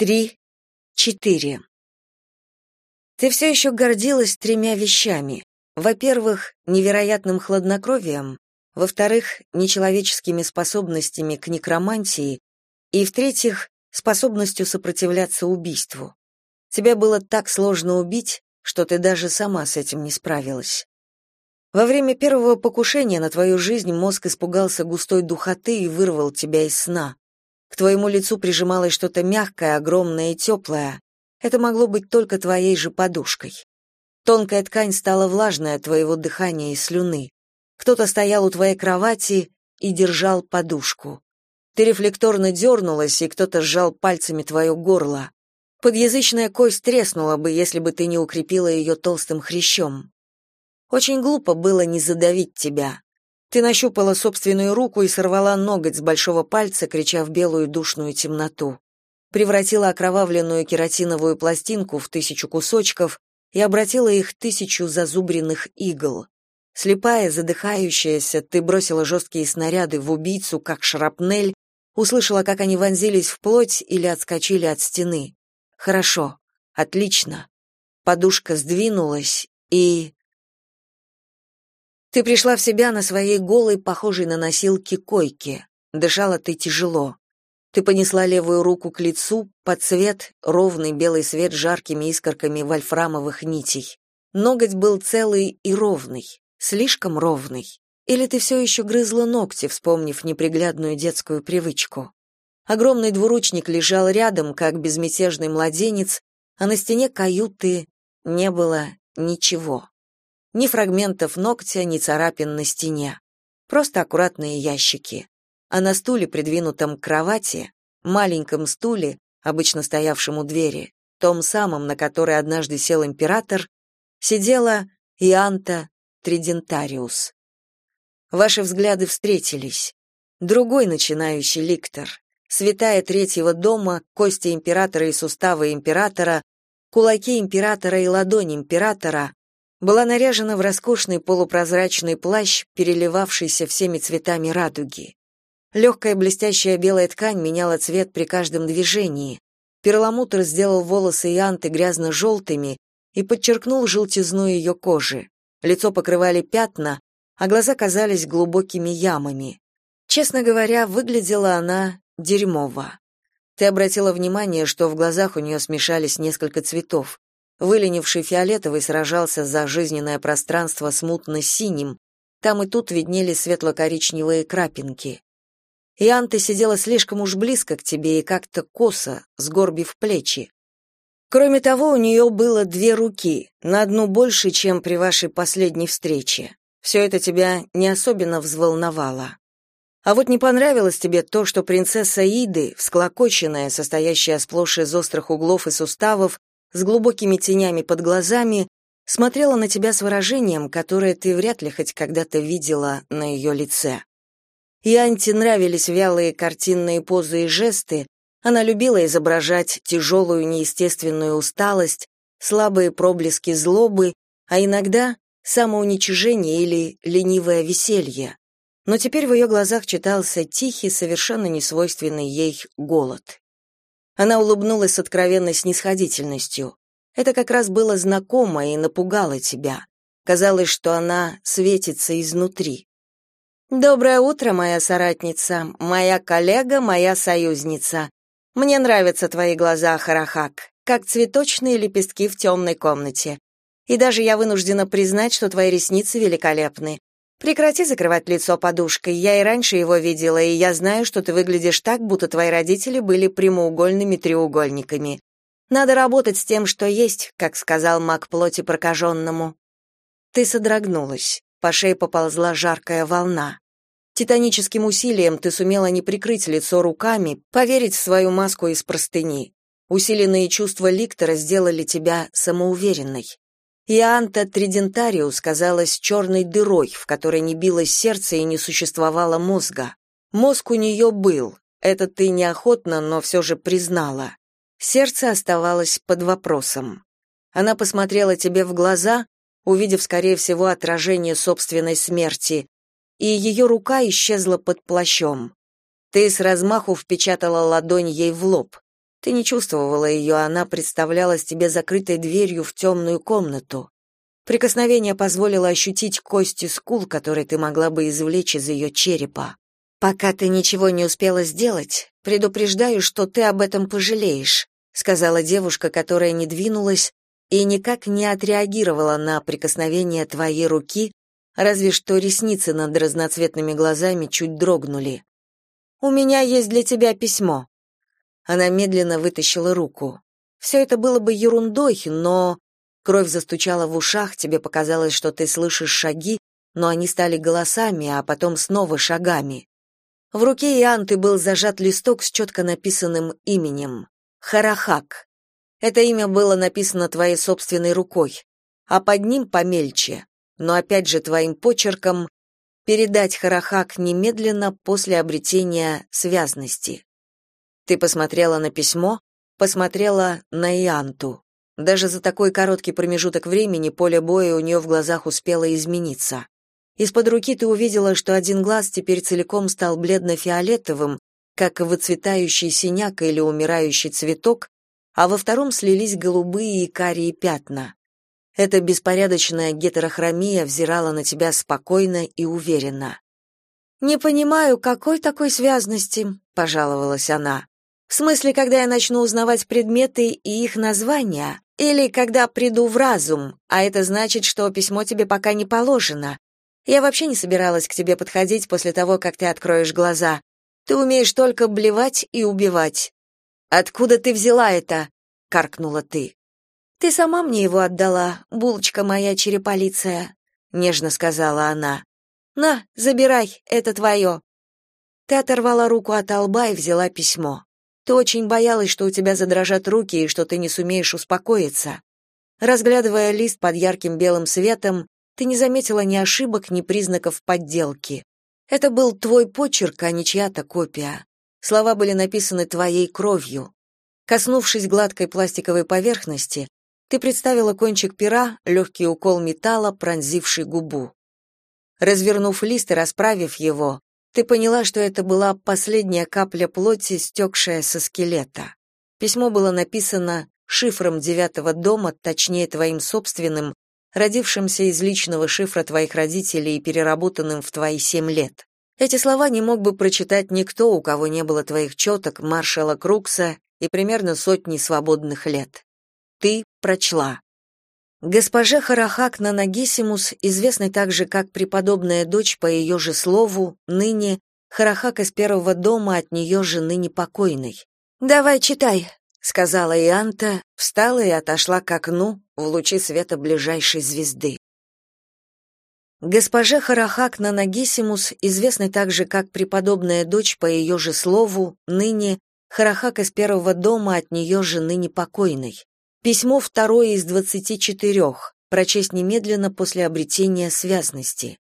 три, четыре. Ты все еще гордилась тремя вещами. Во-первых, невероятным хладнокровием, во-вторых, нечеловеческими способностями к некромантии, и, в-третьих, способностью сопротивляться убийству. Тебя было так сложно убить, что ты даже сама с этим не справилась. Во время первого покушения на твою жизнь мозг испугался густой духоты и вырвал тебя из сна. К твоему лицу прижималось что-то мягкое, огромное и теплое. Это могло быть только твоей же подушкой. Тонкая ткань стала влажной от твоего дыхания и слюны. Кто-то стоял у твоей кровати и держал подушку. Ты рефлекторно дернулась, и кто-то сжал пальцами твое горло. Подъязычная кость треснула бы, если бы ты не укрепила ее толстым хрящом. Очень глупо было не задавить тебя. Ты нащупала собственную руку и сорвала ноготь с большого пальца, крича в белую душную темноту. Превратила окровавленную кератиновую пластинку в тысячу кусочков и обратила их тысячу зазубренных игл. Слепая, задыхающаяся, ты бросила жесткие снаряды в убийцу, как шрапнель, услышала, как они вонзились в плоть или отскочили от стены. Хорошо, отлично. Подушка сдвинулась, и... Ты пришла в себя на своей голой, похожей на носилки койке. Дышала ты тяжело. Ты понесла левую руку к лицу, под цвет, ровный белый свет жаркими искорками вольфрамовых нитей. Ноготь был целый и ровный, слишком ровный. Или ты все еще грызла ногти, вспомнив неприглядную детскую привычку. Огромный двуручник лежал рядом, как безмятежный младенец, а на стене каюты не было ничего. Ни фрагментов ногтя, ни царапин на стене. Просто аккуратные ящики. А на стуле, придвинутом к кровати, маленьком стуле, обычно стоявшем у двери, том самом, на который однажды сел император, сидела Ианта Тридентариус. Ваши взгляды встретились. Другой начинающий ликтор, святая третьего дома, кости императора и суставы императора, кулаки императора и ладонь императора, была наряжена в роскошный полупрозрачный плащ, переливавшийся всеми цветами радуги. Легкая блестящая белая ткань меняла цвет при каждом движении. Перламутр сделал волосы Ианты грязно-желтыми и подчеркнул желтизну ее кожи. Лицо покрывали пятна, а глаза казались глубокими ямами. Честно говоря, выглядела она дерьмово. Ты обратила внимание, что в глазах у нее смешались несколько цветов. Выленивший фиолетовый сражался за жизненное пространство с мутно-синим, там и тут виднелись светло-коричневые крапинки. Ианта сидела слишком уж близко к тебе и как-то косо, сгорбив плечи. Кроме того, у нее было две руки, на одну больше, чем при вашей последней встрече. Все это тебя не особенно взволновало. А вот не понравилось тебе то, что принцесса Иды, всклокоченная, состоящая сплошь из острых углов и суставов, с глубокими тенями под глазами, смотрела на тебя с выражением, которое ты вряд ли хоть когда-то видела на ее лице. И Анте нравились вялые картинные позы и жесты, она любила изображать тяжелую неестественную усталость, слабые проблески злобы, а иногда самоуничижение или ленивое веселье. Но теперь в ее глазах читался тихий, совершенно несвойственный ей голод. Она улыбнулась с откровенной снисходительностью. Это как раз было знакомо и напугало тебя. Казалось, что она светится изнутри. Доброе утро, моя соратница, моя коллега, моя союзница. Мне нравятся твои глаза, Харахак, как цветочные лепестки в темной комнате. И даже я вынуждена признать, что твои ресницы великолепны. Прекрати закрывать лицо подушкой. Я и раньше его видела, и я знаю, что ты выглядишь так, будто твои родители были прямоугольными треугольниками. Надо работать с тем, что есть, как сказал маг плоти прокаженному. Ты содрогнулась. По шее поползла жаркая волна. Титаническим усилием ты сумела не прикрыть лицо руками, поверить в свою маску из простыни. Усиленные чувства Ликтора сделали тебя самоуверенной. Ианта Тридентариус казалась черной дырой, в которой не билось сердце и не существовало мозга. Мозг у нее был, это ты неохотно, но все же признала. Сердце оставалось под вопросом. Она посмотрела тебе в глаза, увидев, скорее всего, отражение собственной смерти, и ее рука исчезла под плащом. Ты с размаху впечатала ладонь ей в лоб. Ты не чувствовала ее, она представлялась тебе закрытой дверью в темную комнату. Прикосновение позволило ощутить кости скул, которые ты могла бы извлечь из ее черепа. Пока ты ничего не успела сделать, предупреждаю, что ты об этом пожалеешь, сказала девушка, которая не двинулась и никак не отреагировала на прикосновение твоей руки, разве что ресницы над разноцветными глазами чуть дрогнули. У меня есть для тебя письмо. Она медленно вытащила руку. Все это было бы ерундой, но кровь застучала в ушах, тебе показалось, что ты слышишь шаги, но они стали голосами, а потом снова шагами. В руке Ианты был зажат листок с четко написанным именем Харахак. Это имя было написано твоей собственной рукой, а под ним помельче, но опять же твоим почерком передать Харахак немедленно после обретения связности. Ты посмотрела на письмо, посмотрела на Ианту. Даже за такой короткий промежуток времени поле боя у нее в глазах успело измениться. Из-под руки ты увидела, что один глаз теперь целиком стал бледно-фиолетовым, как выцветающий синяк или умирающий цветок, а во втором слились голубые и карие пятна. Эта беспорядочная гетерохромия взирала на тебя спокойно и уверенно. «Не понимаю, какой такой связности?» — пожаловалась она. «В смысле, когда я начну узнавать предметы и их названия? Или когда приду в разум, а это значит, что письмо тебе пока не положено? Я вообще не собиралась к тебе подходить после того, как ты откроешь глаза. Ты умеешь только блевать и убивать. Откуда ты взяла это? каркнула ты. Ты сама мне его отдала, булочка моя череполиция, нежно сказала она. На, забирай, это твое». Ты оторвала руку от лба и взяла письмо. Ты очень боялась, что у тебя задрожат руки и что ты не сумеешь успокоиться. Разглядывая лист под ярким белым светом, ты не заметила ни ошибок, ни признаков подделки. Это был твой почерк, а не чья-то копия. Слова были написаны твоей кровью. Коснувшись гладкой пластиковой поверхности, ты представила кончик пера, легкий укол металла, пронзивший губу. Развернув лист и расправив его, ты поняла, что это была последняя капля плоти, стекшая со скелета. Письмо было написано шифром девятого дома, точнее твоим собственным, родившимся из личного шифра твоих родителей и переработанным в твои семь лет. Эти слова не мог бы прочитать никто, у кого не было твоих четок, маршала Крукса и примерно сотни свободных лет. Ты прочла. Госпоже Харахак Нанагисимус, известной также как преподобная дочь по ее же слову, ныне Харахак из первого дома от нее же ныне покойной. «Давай читай», — сказала Ианта, встала и отошла к окну в лучи света ближайшей звезды. Госпоже Харахак Нанагисимус, известной также как преподобная дочь по ее же слову, ныне Харахак из первого дома от нее же ныне покойной. Письмо второе из двадцати четырех, прочесть немедленно после обретения связности.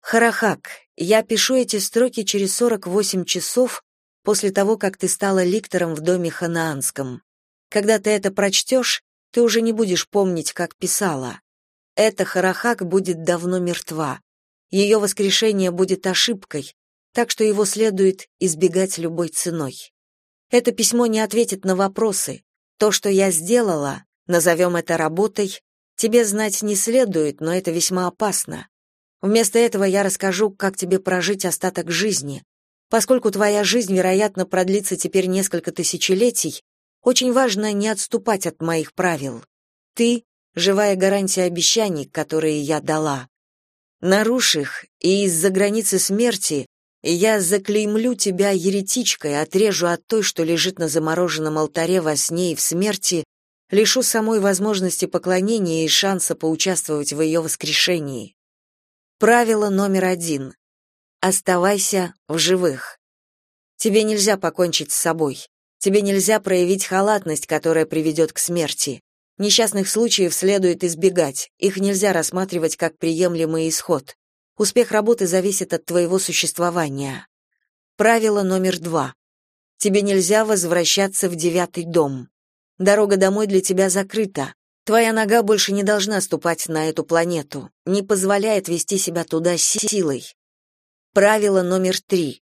Харахак, я пишу эти строки через сорок восемь часов после того, как ты стала ликтором в доме ханаанском. Когда ты это прочтешь, ты уже не будешь помнить, как писала. Эта Харахак будет давно мертва. Ее воскрешение будет ошибкой, так что его следует избегать любой ценой. Это письмо не ответит на вопросы. То, что я сделала, назовем это работой, тебе знать не следует, но это весьма опасно. Вместо этого я расскажу, как тебе прожить остаток жизни, Поскольку твоя жизнь, вероятно, продлится теперь несколько тысячелетий, очень важно не отступать от моих правил. Ты — живая гарантия обещаний, которые я дала. Нарушь их, и из-за границы смерти я заклеймлю тебя еретичкой, отрежу от той, что лежит на замороженном алтаре во сне и в смерти, лишу самой возможности поклонения и шанса поучаствовать в ее воскрешении. Правило номер один. Оставайся в живых. Тебе нельзя покончить с собой. Тебе нельзя проявить халатность, которая приведет к смерти. Несчастных случаев следует избегать. Их нельзя рассматривать как приемлемый исход. Успех работы зависит от твоего существования. Правило номер два. Тебе нельзя возвращаться в девятый дом. Дорога домой для тебя закрыта. Твоя нога больше не должна ступать на эту планету, не позволяет вести себя туда силой. Правило номер три.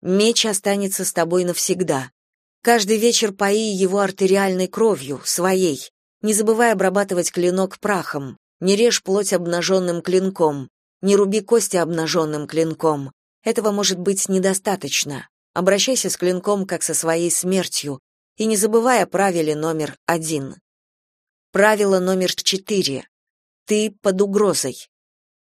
Меч останется с тобой навсегда. Каждый вечер пои его артериальной кровью, своей. Не забывай обрабатывать клинок прахом. Не режь плоть обнаженным клинком. Не руби кости обнаженным клинком. Этого может быть недостаточно. Обращайся с клинком как со своей смертью. И не забывай о правиле номер один. Правило номер четыре. Ты под угрозой.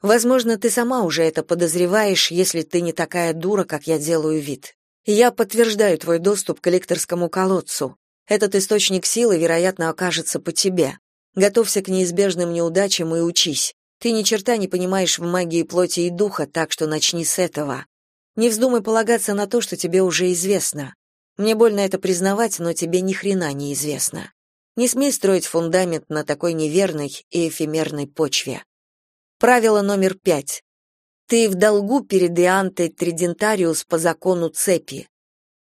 Возможно, ты сама уже это подозреваешь, если ты не такая дура, как я делаю вид. Я подтверждаю твой доступ к коллекторскому колодцу. Этот источник силы, вероятно, окажется по тебе. Готовься к неизбежным неудачам и учись. Ты ни черта не понимаешь в магии плоти и духа, так что начни с этого. Не вздумай полагаться на то, что тебе уже известно. Мне больно это признавать, но тебе ни хрена не известно. Не смей строить фундамент на такой неверной и эфемерной почве. Правило номер пять. Ты в долгу перед Иантой Тридентариус по закону цепи.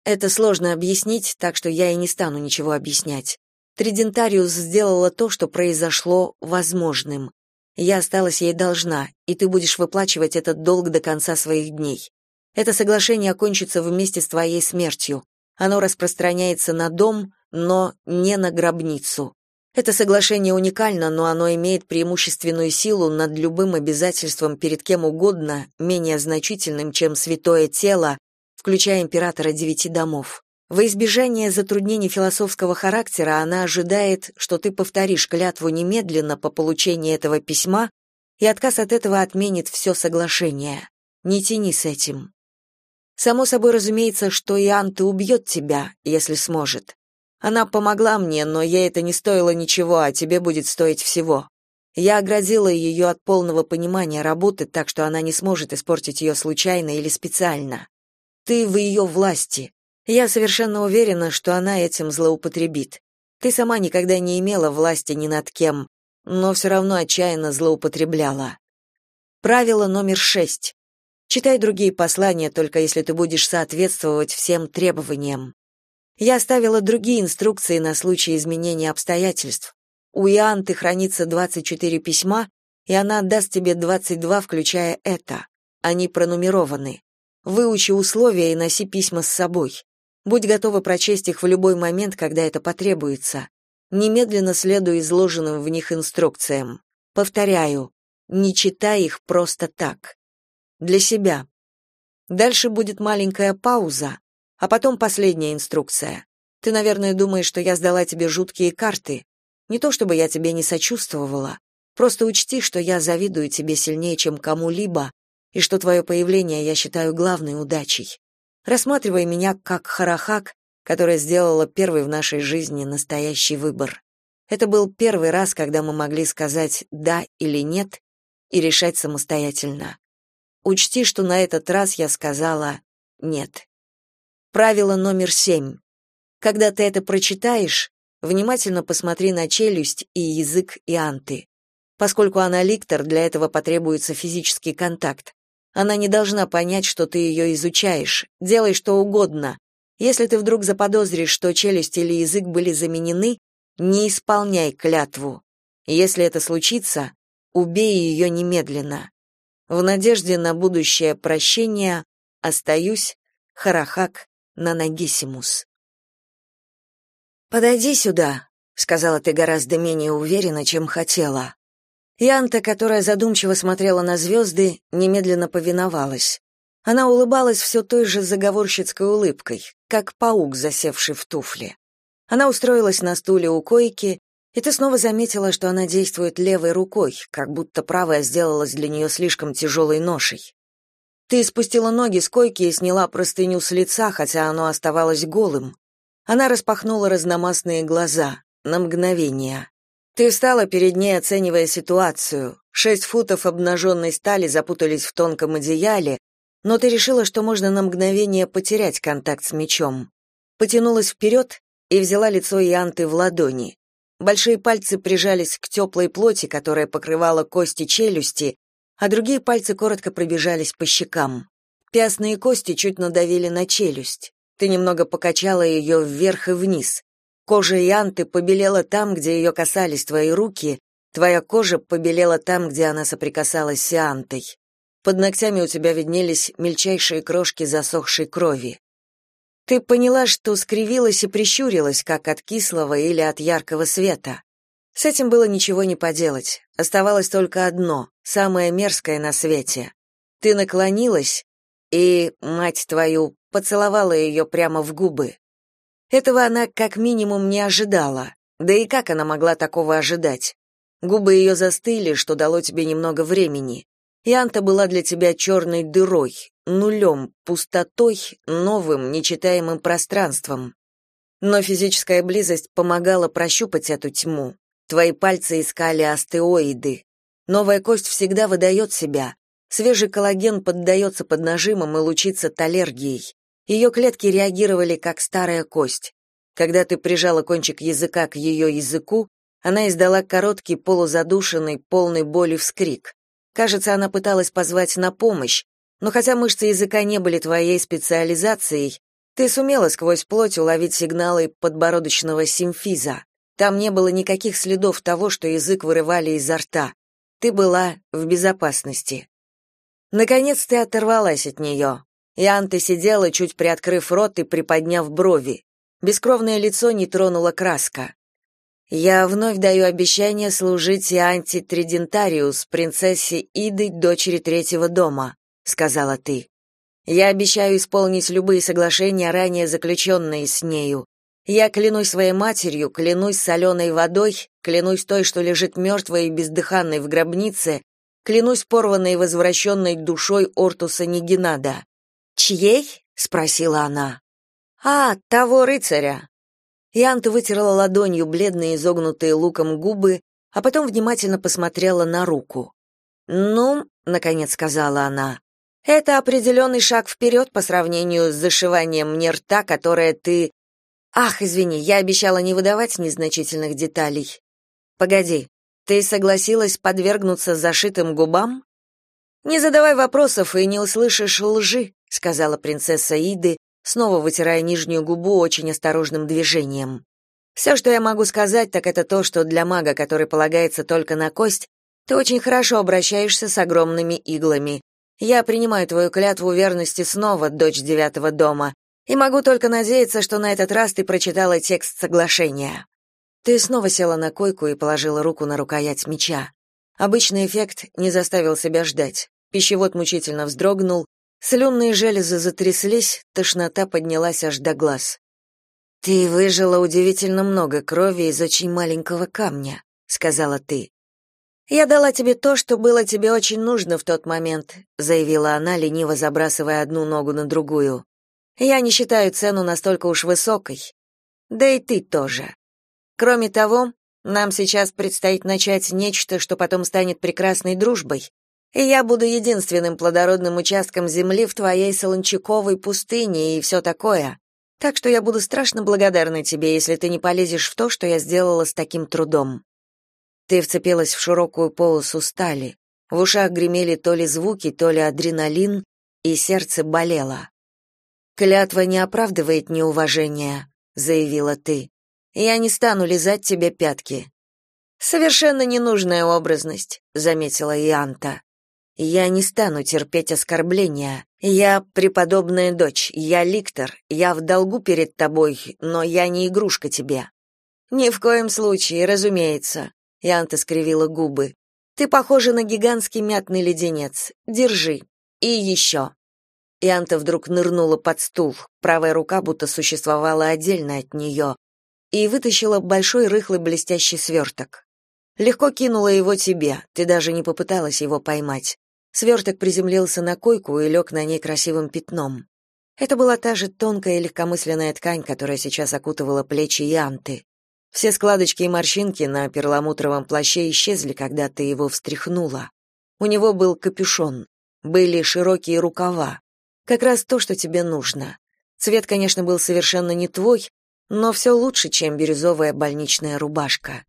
Это сложно объяснить, так что я и не стану ничего объяснять. Тридентариус сделала то, что произошло возможным. Я осталась ей должна, и ты будешь выплачивать этот долг до конца своих дней. Это соглашение окончится вместе с твоей смертью. Оно распространяется на дом, но не на гробницу. Это соглашение уникально, но оно имеет преимущественную силу над любым обязательством перед кем угодно, менее значительным, чем святое тело, включая императора девяти домов. Во избежание затруднений философского характера она ожидает, что ты повторишь клятву немедленно по получении этого письма, и отказ от этого отменит все соглашение. Не тяни с этим. Само собой разумеется, что Ианта убьет тебя, если сможет. Она помогла мне, но ей это не стоило ничего, а тебе будет стоить всего. Я оградила ее от полного понимания работы, так что она не сможет испортить ее случайно или специально. Ты в ее власти. Я совершенно уверена, что она этим злоупотребит. Ты сама никогда не имела власти ни над кем, но все равно отчаянно злоупотребляла. Правило номер шесть. Читай другие послания, только если ты будешь соответствовать всем требованиям. Я оставила другие инструкции на случай изменения обстоятельств. У Ианты хранится 24 письма, и она отдаст тебе 22, включая это. Они пронумерованы. Выучи условия и носи письма с собой. Будь готова прочесть их в любой момент, когда это потребуется. Немедленно следуй изложенным в них инструкциям. Повторяю, не читай их просто так. Для себя. Дальше будет маленькая пауза, а потом последняя инструкция. Ты, наверное, думаешь, что я сдала тебе жуткие карты. Не то чтобы я тебе не сочувствовала. Просто учти, что я завидую тебе сильнее, чем кому-либо, и что твое появление я считаю главной удачей. Рассматривай меня как Харахак, которая сделала первый в нашей жизни настоящий выбор. Это был первый раз, когда мы могли сказать «да» или «нет» и решать самостоятельно. Учти, что на этот раз я сказала «нет». Правило номер семь. Когда ты это прочитаешь, внимательно посмотри на челюсть и язык Ианты. Поскольку она ликтор, для этого потребуется физический контакт. Она не должна понять, что ты ее изучаешь. Делай что угодно. Если ты вдруг заподозришь, что челюсть или язык были заменены, не исполняй клятву. Если это случится, убей ее немедленно. В надежде на будущее прощение остаюсь Харахак Нанагисимус. «Подойди сюда», — сказала ты гораздо менее уверенно, чем хотела. Янта, которая задумчиво смотрела на звезды, немедленно повиновалась. Она улыбалась все той же заговорщицкой улыбкой, как паук, засевший в туфле. Она устроилась на стуле у койки, и ты снова заметила, что она действует левой рукой, как будто правая сделалась для нее слишком тяжелой ношей. Ты спустила ноги с койки и сняла простыню с лица, хотя оно оставалось голым. Она распахнула разномастные глаза на мгновение. Ты встала перед ней, оценивая ситуацию. Шесть футов обнаженной стали запутались в тонком одеяле, но ты решила, что можно на мгновение потерять контакт с мечом. Потянулась вперед и взяла лицо Ианты в ладони. Большие пальцы прижались к теплой плоти, которая покрывала кости челюсти, а другие пальцы коротко пробежались по щекам. Пястные кости чуть надавили на челюсть. Ты немного покачала ее вверх и вниз. Кожа Янты побелела там, где ее касались твои руки, твоя кожа побелела там, где она соприкасалась с Янтой. Под ногтями у тебя виднелись мельчайшие крошки засохшей крови. Ты поняла, что скривилась и прищурилась, как от кислого или от яркого света. С этим было ничего не поделать. Оставалось только одно, самое мерзкое на свете. Ты наклонилась и, мать твою, поцеловала ее прямо в губы. Этого она как минимум не ожидала. Да и как она могла такого ожидать? Губы ее застыли, что дало тебе немного времени. И Анта была для тебя черной дырой, нулем, пустотой, новым, нечитаемым пространством. Но физическая близость помогала прощупать эту тьму. Твои пальцы искали остеоиды. Новая кость всегда выдает себя. Свежий коллаген поддается под нажимом и лучится талергией. Ее клетки реагировали как старая кость. Когда ты прижала кончик языка к ее языку, она издала короткий, полузадушенный, полный боли вскрик. Кажется, она пыталась позвать на помощь, но хотя мышцы языка не были твоей специализацией, ты сумела сквозь плоть уловить сигналы подбородочного симфиза. Там не было никаких следов того, что язык вырывали изо рта. Ты была в безопасности. Наконец ты оторвалась от нее. И Анта сидела, чуть приоткрыв рот и приподняв брови. Бескровное лицо не тронула краска. Я вновь даю обещание служить Ианти Тридентариус, принцессе Иды, дочери третьего дома, сказала ты. Я обещаю исполнить любые соглашения, ранее заключенные с нею. Я клянусь своей матерью, клянусь соленой водой, клянусь той, что лежит мертвой и бездыханной в гробнице, клянусь порванной и возвращенной душой Ортуса Нигинада. «Чьей?» — спросила она. «А, того рыцаря». Янта вытерла ладонью бледные изогнутые луком губы, а потом внимательно посмотрела на руку. «Ну», — наконец сказала она, — «это определенный шаг вперед по сравнению с зашиванием мне рта, которое ты...» «Ах, извини, я обещала не выдавать незначительных деталей». «Погоди, ты согласилась подвергнуться зашитым губам?» «Не задавай вопросов и не услышишь лжи», — сказала принцесса Иды, снова вытирая нижнюю губу очень осторожным движением. «Все, что я могу сказать, так это то, что для мага, который полагается только на кость, ты очень хорошо обращаешься с огромными иглами. Я принимаю твою клятву верности снова, дочь девятого дома, и могу только надеяться, что на этот раз ты прочитала текст соглашения». Ты снова села на койку и положила руку на рукоять меча. Обычный эффект не заставил себя ждать. Пищевод мучительно вздрогнул, Слюнные железы затряслись, тошнота поднялась аж до глаз. Ты выжила удивительно много крови из очень маленького камня, сказала ты. Я дала тебе то, что было тебе очень нужно в тот момент, заявила она, лениво забрасывая одну ногу на другую. Я не считаю цену настолько уж высокой. Да и ты тоже. Кроме того, нам сейчас предстоит начать нечто, что потом станет прекрасной дружбой, и я буду единственным плодородным участком земли в твоей солончаковой пустыне и все такое. Так что я буду страшно благодарна тебе, если ты не полезешь в то, что я сделала с таким трудом. Ты вцепилась в широкую полосу стали. В ушах гремели то ли звуки, то ли адреналин, и сердце болело. Клятва не оправдывает неуважения, заявила ты. Я не стану лизать тебе пятки. Совершенно ненужная образность, заметила Ианта. Я не стану терпеть оскорбления. Я преподобная дочь, я ликтор, я в долгу перед тобой, но я не игрушка тебе. Ни в коем случае, разумеется. Янта скривила губы. Ты похожа на гигантский мятный леденец. Держи. И еще». Янта вдруг нырнула под стул. Правая рука будто существовала отдельно от нее и вытащила большой рыхлый блестящий сверток. Легко кинула его тебе. Ты даже не попыталась его поймать. Сверток приземлился на койку и лег на ней красивым пятном. Это была та же тонкая и легкомысленная ткань, которая сейчас окутывала плечи Янты. Все складочки и морщинки на перламутровом плаще исчезли, когда ты его встряхнула. У него был капюшон, были широкие рукава. Как раз то, что тебе нужно. Цвет, конечно, был совершенно не твой, но все лучше, чем бирюзовая больничная рубашка.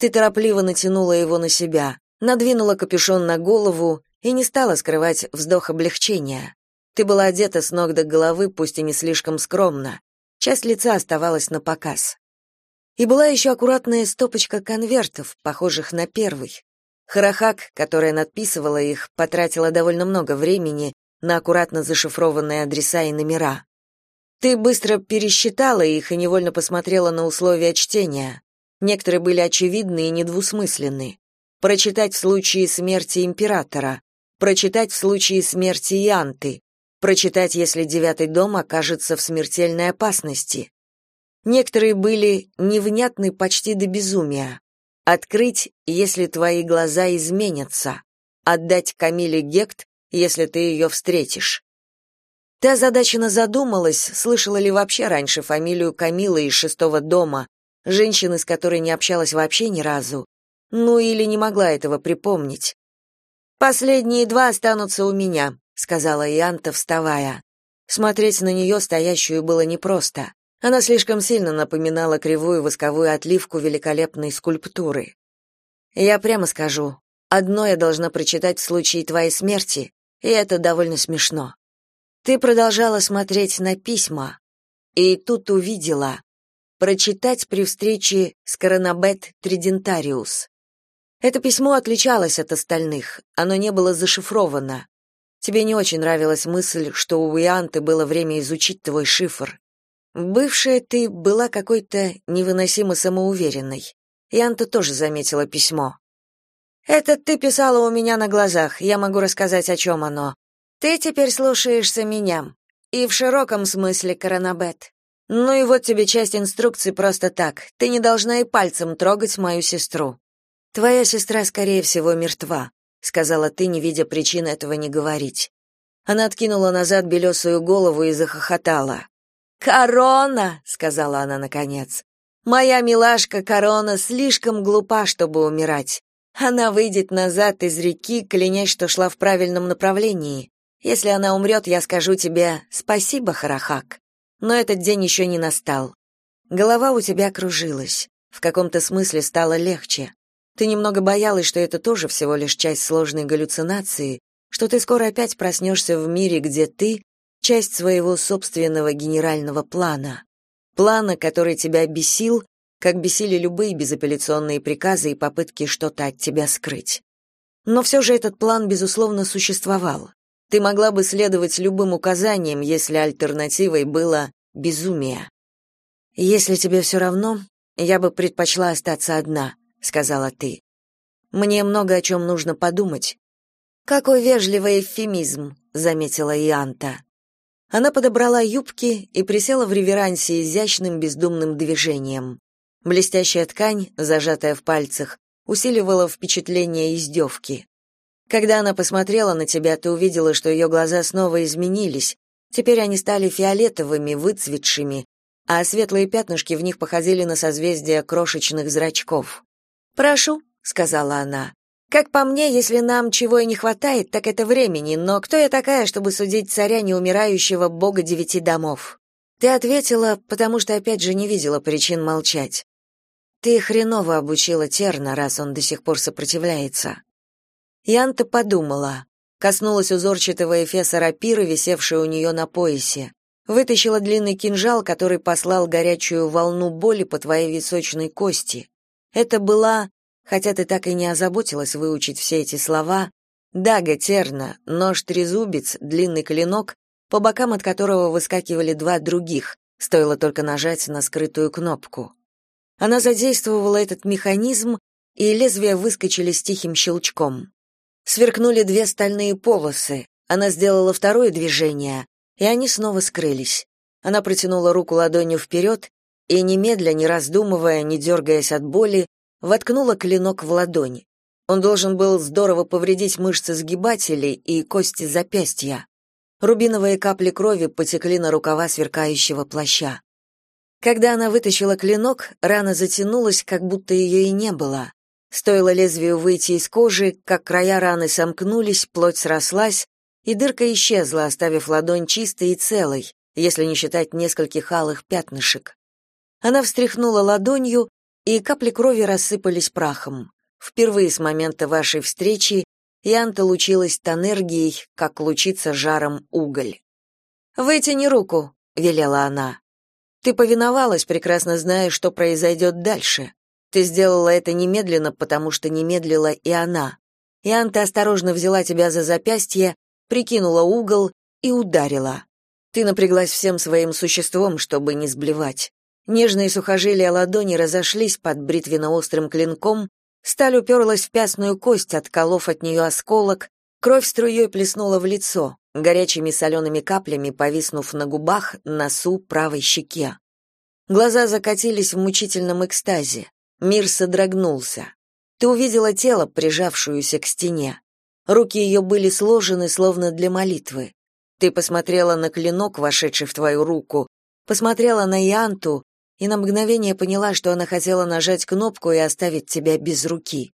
Ты торопливо натянула его на себя, надвинула капюшон на голову и не стала скрывать вздох облегчения. Ты была одета с ног до головы, пусть и не слишком скромно. Часть лица оставалась на показ. И была еще аккуратная стопочка конвертов, похожих на первый. Харахак, которая надписывала их, потратила довольно много времени на аккуратно зашифрованные адреса и номера. Ты быстро пересчитала их и невольно посмотрела на условия чтения. Некоторые были очевидны и недвусмысленны. Прочитать в случае смерти императора, прочитать в случае смерти Ианты, прочитать, если девятый дом окажется в смертельной опасности. Некоторые были невнятны почти до безумия. Открыть, если твои глаза изменятся. Отдать Камиле Гект, если ты ее встретишь. Ты озадаченно задумалась, слышала ли вообще раньше фамилию Камилы из шестого дома, женщины, с которой не общалась вообще ни разу, ну или не могла этого припомнить. «Последние два останутся у меня», — сказала Ианта, вставая. Смотреть на нее, стоящую, было непросто. Она слишком сильно напоминала кривую восковую отливку великолепной скульптуры. «Я прямо скажу, одно я должна прочитать в случае твоей смерти, и это довольно смешно. Ты продолжала смотреть на письма, и тут увидела прочитать при встрече с Коронабет Тридентариус. Это письмо отличалось от остальных, оно не было зашифровано. Тебе не очень нравилась мысль, что у Ианты было время изучить твой шифр. Бывшая ты была какой-то невыносимо самоуверенной. Ианта тоже заметила письмо. «Это ты писала у меня на глазах, я могу рассказать, о чем оно. Ты теперь слушаешься меня. И в широком смысле, Коронабет. Ну и вот тебе часть инструкций просто так. Ты не должна и пальцем трогать мою сестру. Твоя сестра, скорее всего, мертва, сказала ты, не видя причин этого не говорить. Она откинула назад белесую голову и захохотала. «Корона!» — сказала она наконец. «Моя милашка Корона слишком глупа, чтобы умирать. Она выйдет назад из реки, клянясь, что шла в правильном направлении. Если она умрет, я скажу тебе «спасибо, Харахак». Но этот день еще не настал. Голова у тебя кружилась. В каком-то смысле стало легче. Ты немного боялась, что это тоже всего лишь часть сложной галлюцинации, что ты скоро опять проснешься в мире, где ты — часть своего собственного генерального плана. Плана, который тебя бесил, как бесили любые безапелляционные приказы и попытки что-то от тебя скрыть. Но все же этот план, безусловно, существовал. Ты могла бы следовать любым указаниям, если альтернативой было безумие. Если тебе все равно, я бы предпочла остаться одна, сказала ты. Мне много о чем нужно подумать. Какой вежливый эвфемизм, заметила Ианта. Она подобрала юбки и присела в реверансе изящным бездумным движением. Блестящая ткань, зажатая в пальцах, усиливала впечатление издевки. Когда она посмотрела на тебя, ты увидела, что ее глаза снова изменились. Теперь они стали фиолетовыми, выцветшими, а светлые пятнышки в них походили на созвездия крошечных зрачков. "Прошу", сказала она. "Как по мне, если нам чего и не хватает, так это времени, но кто я такая, чтобы судить царя неумирающего бога девяти домов?" Ты ответила, потому что опять же не видела причин молчать. Ты хреново обучила Терна, раз он до сих пор сопротивляется. Янта подумала, коснулась узорчатого эфеса рапиры, висевшей у нее на поясе, вытащила длинный кинжал, который послал горячую волну боли по твоей височной кости. Это была, хотя ты так и не озаботилась выучить все эти слова, дага терна, нож-трезубец, длинный клинок, по бокам от которого выскакивали два других, стоило только нажать на скрытую кнопку. Она задействовала этот механизм, и лезвия выскочили с тихим щелчком. Сверкнули две стальные полосы. Она сделала второе движение, и они снова скрылись. Она протянула руку ладонью вперед и, немедля, не раздумывая, не дергаясь от боли, воткнула клинок в ладонь. Он должен был здорово повредить мышцы сгибателей и кости запястья. Рубиновые капли крови потекли на рукава сверкающего плаща. Когда она вытащила клинок, рана затянулась, как будто ее и не было. Стоило лезвию выйти из кожи, как края раны сомкнулись, плоть срослась, и дырка исчезла, оставив ладонь чистой и целой, если не считать нескольких алых пятнышек. Она встряхнула ладонью, и капли крови рассыпались прахом. Впервые с момента вашей встречи Янта лучилась тонергией, как лучится жаром уголь. «Вытяни руку», — велела она. «Ты повиновалась, прекрасно зная, что произойдет дальше. Ты сделала это немедленно, потому что не медлила и она. И Анта осторожно взяла тебя за запястье, прикинула угол и ударила. Ты напряглась всем своим существом, чтобы не сблевать. Нежные сухожилия ладони разошлись под бритвенно-острым клинком, сталь уперлась в пястную кость, отколов от нее осколок, кровь струей плеснула в лицо, горячими солеными каплями повиснув на губах, носу, правой щеке. Глаза закатились в мучительном экстазе. Мир содрогнулся. Ты увидела тело, прижавшуюся к стене. Руки ее были сложены, словно для молитвы. Ты посмотрела на клинок, вошедший в твою руку, посмотрела на Янту и на мгновение поняла, что она хотела нажать кнопку и оставить тебя без руки.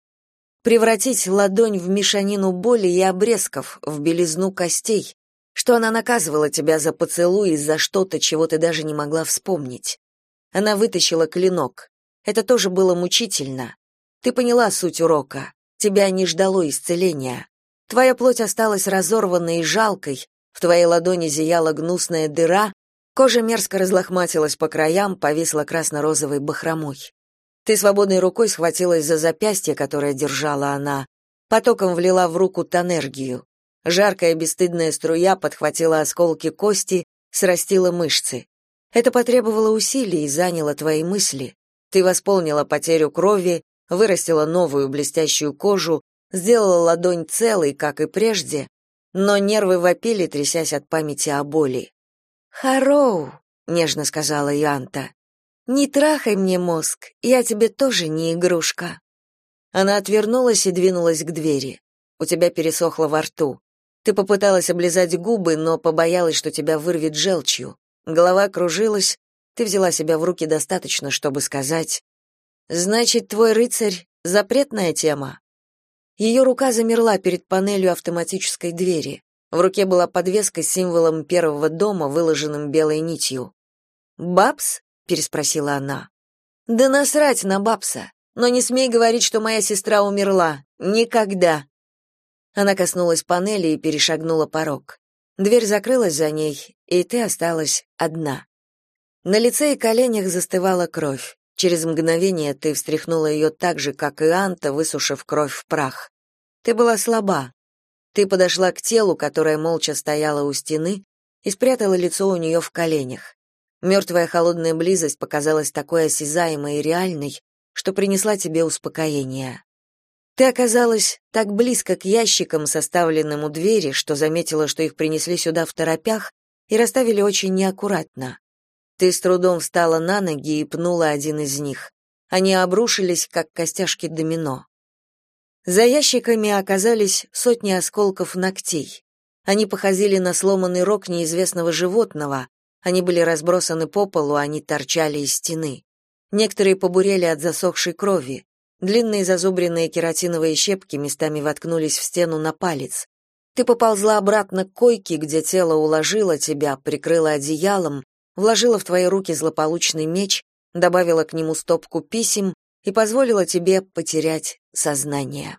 Превратить ладонь в мешанину боли и обрезков, в белизну костей, что она наказывала тебя за поцелуй и за что-то, чего ты даже не могла вспомнить. Она вытащила клинок. Это тоже было мучительно. Ты поняла суть урока. Тебя не ждало исцеления. Твоя плоть осталась разорванной и жалкой, в твоей ладони зияла гнусная дыра, кожа мерзко разлохматилась по краям, повисла красно-розовой бахромой. Ты свободной рукой схватилась за запястье, которое держала она, потоком влила в руку тонергию. Жаркая бесстыдная струя подхватила осколки кости, срастила мышцы. Это потребовало усилий и заняло твои мысли. Ты восполнила потерю крови, вырастила новую блестящую кожу, сделала ладонь целой, как и прежде, но нервы вопили, трясясь от памяти о боли. «Хароу», — нежно сказала Янта, — «не трахай мне мозг, я тебе тоже не игрушка». Она отвернулась и двинулась к двери. У тебя пересохло во рту. Ты попыталась облизать губы, но побоялась, что тебя вырвет желчью. Голова кружилась, ты взяла себя в руки достаточно, чтобы сказать Значит, твой рыцарь запретная тема. Ее рука замерла перед панелью автоматической двери. В руке была подвеска с символом первого дома, выложенным белой нитью. «Бабс?» — переспросила она. «Да насрать на Бабса! Но не смей говорить, что моя сестра умерла. Никогда!» Она коснулась панели и перешагнула порог. Дверь закрылась за ней, и ты осталась одна. На лице и коленях застывала кровь. Через мгновение ты встряхнула ее так же, как и Анта, высушив кровь в прах. Ты была слаба. Ты подошла к телу, которое молча стояло у стены, и спрятала лицо у нее в коленях. Мертвая холодная близость показалась такой осязаемой и реальной, что принесла тебе успокоение. Ты оказалась так близко к ящикам, составленным у двери, что заметила, что их принесли сюда в торопях и расставили очень неаккуратно. Ты с трудом встала на ноги и пнула один из них. Они обрушились, как костяшки домино. За ящиками оказались сотни осколков ногтей. Они походили на сломанный рог неизвестного животного. Они были разбросаны по полу, они торчали из стены. Некоторые побурели от засохшей крови. Длинные зазубренные кератиновые щепки местами воткнулись в стену на палец. Ты поползла обратно к койке, где тело уложило тебя, прикрыло одеялом, вложила в твои руки злополучный меч, добавила к нему стопку писем и позволила тебе потерять сознание.